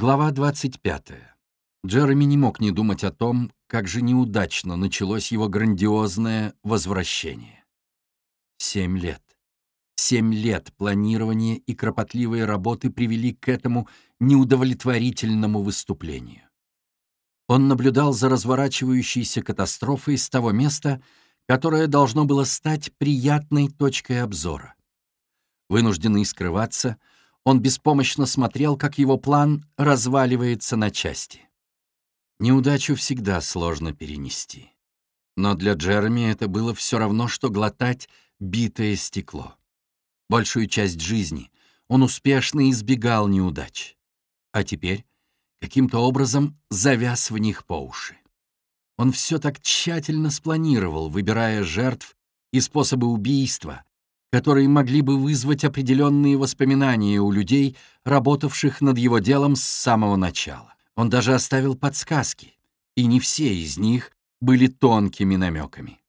Глава 25. Джереми не мог не думать о том, как же неудачно началось его грандиозное возвращение. Семь лет. Семь лет планирования и кропотливой работы привели к этому неудовлетворительному выступлению. Он наблюдал за разворачивающейся катастрофой с того места, которое должно было стать приятной точкой обзора. Вынужденный скрываться — он беспомощно смотрел, как его план разваливается на части. Неудачу всегда сложно перенести. Но для Джереми это было все равно, что глотать битое стекло. Большую часть жизни он успешно избегал неудач. А теперь каким-то образом завяз в них по уши. Он все так тщательно спланировал, выбирая жертв и способы убийства, которые могли бы вызвать определенные воспоминания у людей, работавших над его делом с самого начала. Он даже оставил подсказки, и не все из них были тонкими намеками.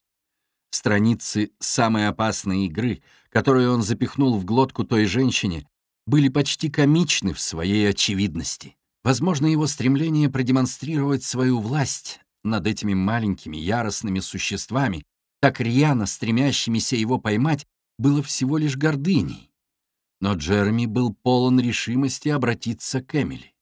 Страницы самой опасной игры, которую он запихнул в глотку той женщине, были почти комичны в своей очевидности. Возможно, его стремление продемонстрировать свою власть над этими маленькими яростными существами, так рьяно стремящимися его поймать, было всего лишь гордыней. Но Джереми был полон решимости обратиться к Эмили.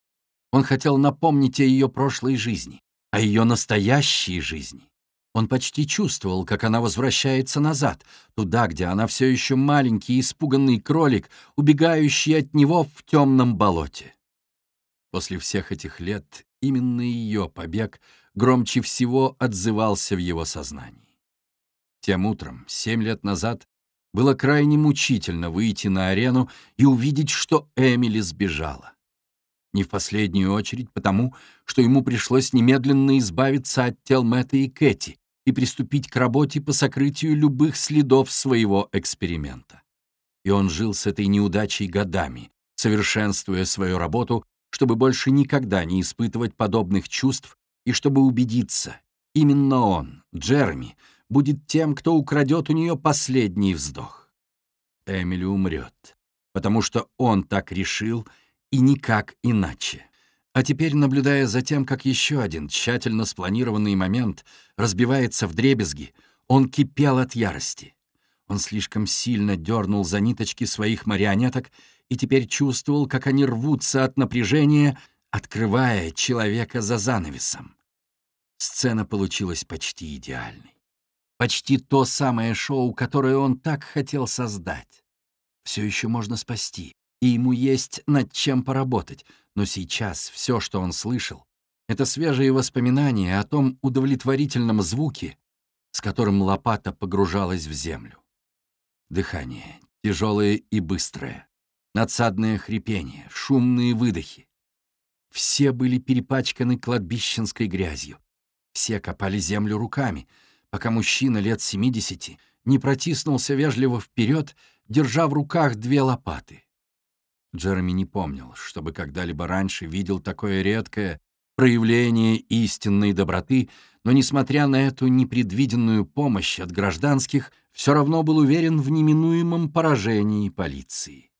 Он хотел напомнить о ее прошлой жизни, о ее настоящей жизни. Он почти чувствовал, как она возвращается назад, туда, где она все еще маленький испуганный кролик, убегающий от него в темном болоте. После всех этих лет именно ее побег громче всего отзывался в его сознании. Тем утром, семь лет назад, было крайне мучительно выйти на арену и увидеть, что Эмили сбежала. Не в последнюю очередь потому, что ему пришлось немедленно избавиться от тел Мэтта и Кэти и приступить к работе по сокрытию любых следов своего эксперимента. И он жил с этой неудачей годами, совершенствуя свою работу, чтобы больше никогда не испытывать подобных чувств и чтобы убедиться, именно он, Джереми, будет тем, кто украдет у нее последний вздох. Эмили умрет, потому что он так решил и никак иначе. А теперь, наблюдая за тем, как еще один тщательно спланированный момент разбивается в дребезги, он кипел от ярости. Он слишком сильно дернул за ниточки своих марионеток и теперь чувствовал, как они рвутся от напряжения, открывая человека за занавесом. Сцена получилась почти идеальной. Почти то самое шоу, которое он так хотел создать. Все еще можно спасти, и ему есть над чем поработать, но сейчас все, что он слышал, это свежие воспоминания о том удовлетворительном звуке, с которым лопата погружалась в землю. Дыхание, тяжелое и быстрое, надсадное хрипение, шумные выдохи. Все были перепачканы кладбищенской грязью. Все копали землю руками — пока мужчина лет 70 не протиснулся вежливо вперед, держа в руках две лопаты. Джереми не помнил, чтобы когда-либо раньше видел такое редкое проявление истинной доброты, но, несмотря на эту непредвиденную помощь от гражданских, все равно был уверен в неминуемом поражении полиции.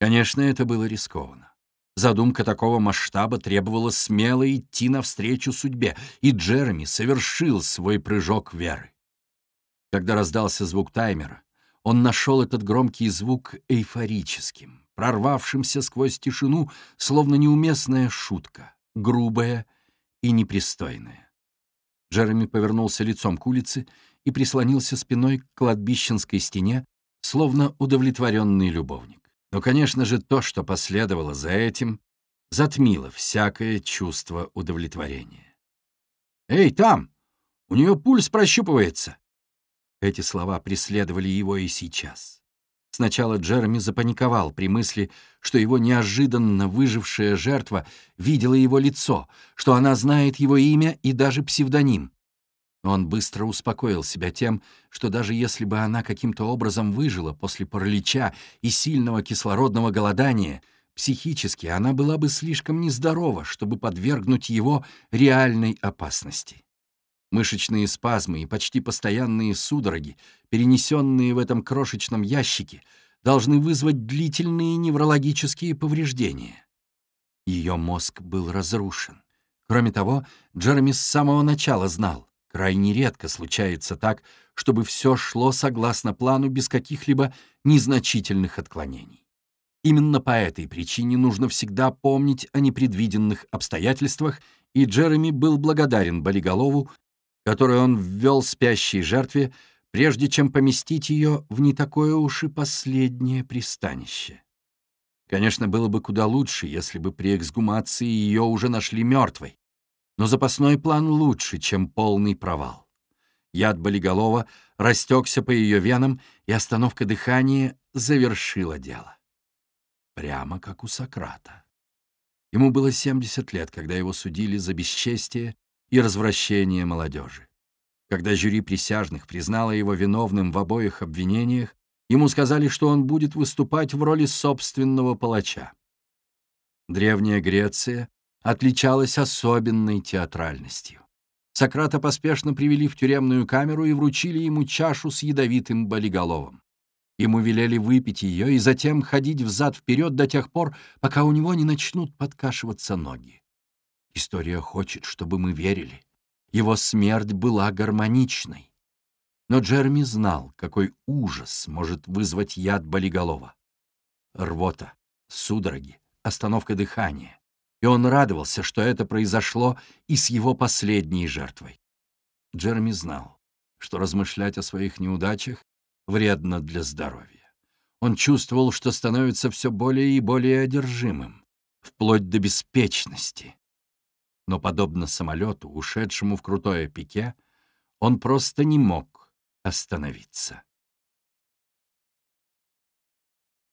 Конечно, это было рискованно. Задумка такого масштаба требовала смело идти навстречу судьбе, и Джереми совершил свой прыжок веры. Когда раздался звук таймера, он нашел этот громкий звук эйфорическим, прорвавшимся сквозь тишину, словно неуместная шутка, грубая и непристойная. Джереми повернулся лицом к улице и прислонился спиной к кладбищенской стене, словно удовлетворенный любовник. Но, конечно же, то, что последовало за этим, затмило всякое чувство удовлетворения. «Эй, там! У нее пульс прощупывается!» Эти слова преследовали его и сейчас. Сначала Джереми запаниковал при мысли, что его неожиданно выжившая жертва видела его лицо, что она знает его имя и даже псевдоним. Он быстро успокоил себя тем, что даже если бы она каким-то образом выжила после паралича и сильного кислородного голодания, психически она была бы слишком нездорова, чтобы подвергнуть его реальной опасности. Мышечные спазмы и почти постоянные судороги, перенесенные в этом крошечном ящике, должны вызвать длительные неврологические повреждения. Ее мозг был разрушен. Кроме того, Джереми с самого начала знал, крайне редко случается так, чтобы все шло согласно плану без каких-либо незначительных отклонений. Именно по этой причине нужно всегда помнить о непредвиденных обстоятельствах, и Джереми был благодарен Болиголову, который он ввел спящей жертве, прежде чем поместить ее в не такое уж и последнее пристанище. Конечно, было бы куда лучше, если бы при эксгумации ее уже нашли мертвой, но запасной план лучше, чем полный провал. Яд болиголова растекся по ее венам, и остановка дыхания завершила дело. Прямо как у Сократа. Ему было 70 лет, когда его судили за бесчестие и развращение молодежи. Когда жюри присяжных признало его виновным в обоих обвинениях, ему сказали, что он будет выступать в роли собственного палача. Древняя Греция отличалась особенной театральностью. Сократа поспешно привели в тюремную камеру и вручили ему чашу с ядовитым болиголовом. Ему велели выпить ее и затем ходить взад-вперед до тех пор, пока у него не начнут подкашиваться ноги. История хочет, чтобы мы верили. Его смерть была гармоничной. Но Джерми знал, какой ужас может вызвать яд болиголова. Рвота, судороги, остановка дыхания и он радовался, что это произошло и с его последней жертвой. Джереми знал, что размышлять о своих неудачах вредно для здоровья. Он чувствовал, что становится все более и более одержимым, вплоть до беспечности. Но, подобно самолету, ушедшему в крутое пике, он просто не мог остановиться.